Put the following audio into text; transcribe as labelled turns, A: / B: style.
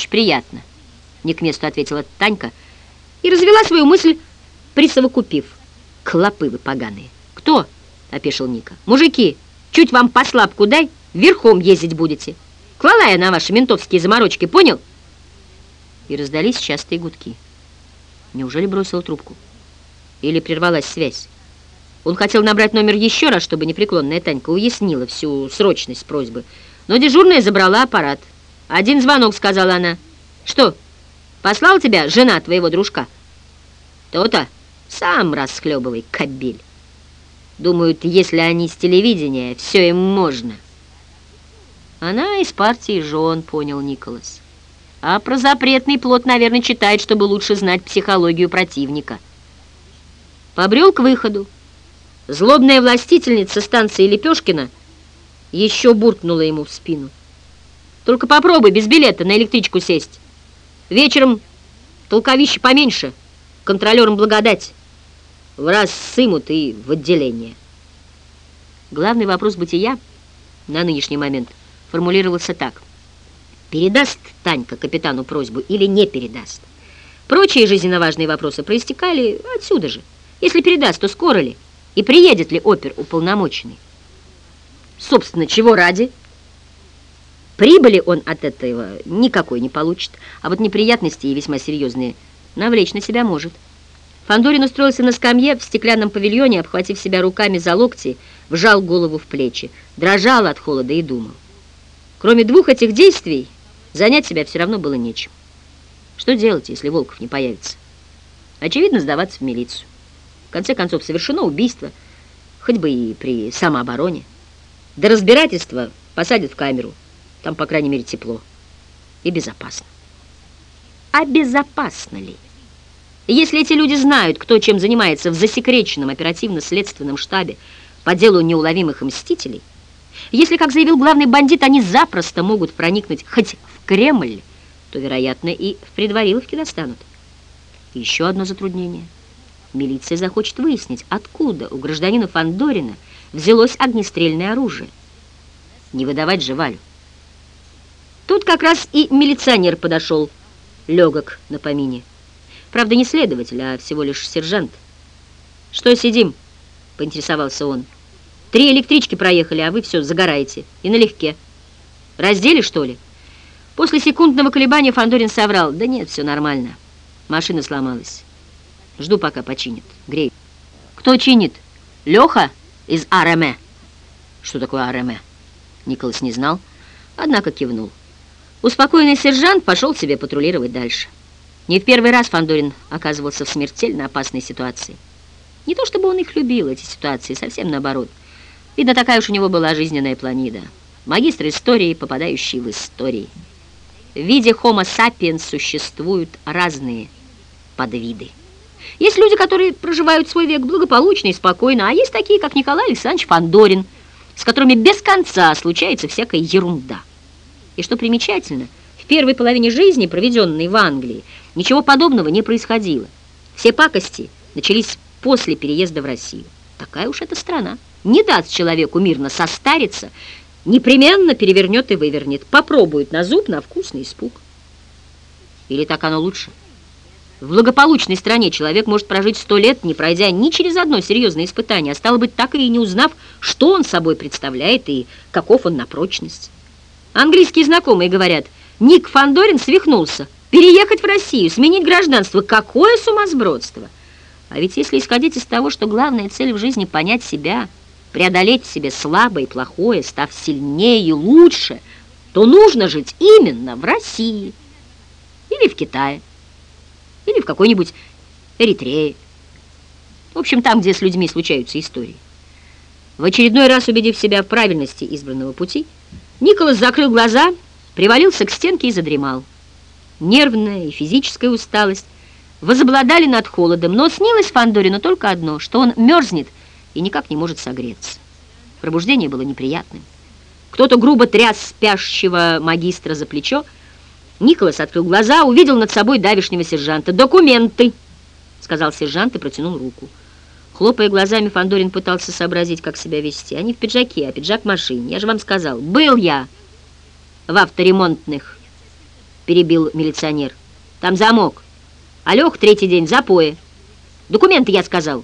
A: Очень приятно, не к месту ответила Танька и развела свою мысль, присовокупив. Клопы вы поганые. Кто? Опешил Ника. Мужики, чуть вам по слабку дай, верхом ездить будете. Клала я на ваши ментовские заморочки, понял? И раздались частые гудки. Неужели бросил трубку? Или прервалась связь? Он хотел набрать номер еще раз, чтобы непреклонная Танька уяснила всю срочность просьбы. Но дежурная забрала аппарат. «Один звонок», — сказала она. «Что, послал тебя жена твоего дружка?» «То-то, сам расхлебывай, кобель». Думают, если они с телевидения, все им можно. Она из партии жен, понял Николас. А про запретный плод, наверное, читает, чтобы лучше знать психологию противника. Побрел к выходу. Злобная властительница станции Лепешкина еще буркнула ему в спину. Только попробуй без билета на электричку сесть. Вечером толковище поменьше, контролерам благодать. В раз сымут и в отделение. Главный вопрос бытия на нынешний момент формулировался так. Передаст Танька капитану просьбу или не передаст? Прочие жизненно важные вопросы проистекали отсюда же. Если передаст, то скоро ли? И приедет ли опер уполномоченный? Собственно, чего ради? Прибыли он от этого никакой не получит, а вот неприятности и весьма серьезные навлечь на себя может. Фандорин устроился на скамье в стеклянном павильоне, обхватив себя руками за локти, вжал голову в плечи, дрожал от холода и думал. Кроме двух этих действий, занять себя все равно было нечем. Что делать, если Волков не появится? Очевидно, сдаваться в милицию. В конце концов, совершено убийство, хоть бы и при самообороне. До разбирательства посадят в камеру. Там, по крайней мере, тепло и безопасно. А безопасно ли? Если эти люди знают, кто чем занимается в засекреченном оперативно-следственном штабе по делу неуловимых мстителей, если, как заявил главный бандит, они запросто могут проникнуть хоть в Кремль, то, вероятно, и в предвариловке достанут. еще одно затруднение – Милиция захочет выяснить, откуда у гражданина Фандорина взялось огнестрельное оружие. Не выдавать же Валю. Тут как раз и милиционер подошел, легок на помине. Правда, не следователь, а всего лишь сержант. «Что сидим?» — поинтересовался он. «Три электрички проехали, а вы все загораете. И налегке. Раздели, что ли?» После секундного колебания Фандорин соврал. «Да нет, все нормально. Машина сломалась». Жду, пока починит. Грей. Кто чинит? Леха из АРМ. Что такое АРМ? Николас не знал, однако кивнул. Успокоенный сержант пошел себе патрулировать дальше. Не в первый раз Фандорин оказывался в смертельно опасной ситуации. Не то чтобы он их любил, эти ситуации, совсем наоборот. Видно, такая уж у него была жизненная планида. Магистр истории, попадающий в истории. В виде Homo sapiens существуют разные подвиды. Есть люди, которые проживают свой век благополучно и спокойно, а есть такие, как Николай Александрович Фандорин, с которыми без конца случается всякая ерунда. И что примечательно, в первой половине жизни, проведенной в Англии, ничего подобного не происходило. Все пакости начались после переезда в Россию. Такая уж эта страна. Не даст человеку мирно состариться, непременно перевернет и вывернет, попробует на зуб, на вкусный испуг. Или так оно лучше? В благополучной стране человек может прожить сто лет, не пройдя ни через одно серьезное испытание, а стало быть, так и не узнав, что он собой представляет и каков он на прочность. Английские знакомые говорят, Ник Фандорин свихнулся. Переехать в Россию, сменить гражданство, какое сумасбродство! А ведь если исходить из того, что главная цель в жизни — понять себя, преодолеть в себе слабое и плохое, став сильнее и лучше, то нужно жить именно в России или в Китае или в какой-нибудь Эритрее. В общем, там, где с людьми случаются истории. В очередной раз убедив себя в правильности избранного пути, Николас закрыл глаза, привалился к стенке и задремал. Нервная и физическая усталость возобладали над холодом, но снилось Фандорину только одно, что он мерзнет и никак не может согреться. Пробуждение было неприятным. Кто-то грубо тряс спящего магистра за плечо, Николас открыл глаза, увидел над собой давишнего сержанта. «Документы!» — сказал сержант и протянул руку. Хлопая глазами, Фандорин пытался сообразить, как себя вести. Они в пиджаке, а пиджак в машине. Я же вам сказал, был я в авторемонтных перебил милиционер. «Там замок. А Лех третий день в запое. Документы, я сказал».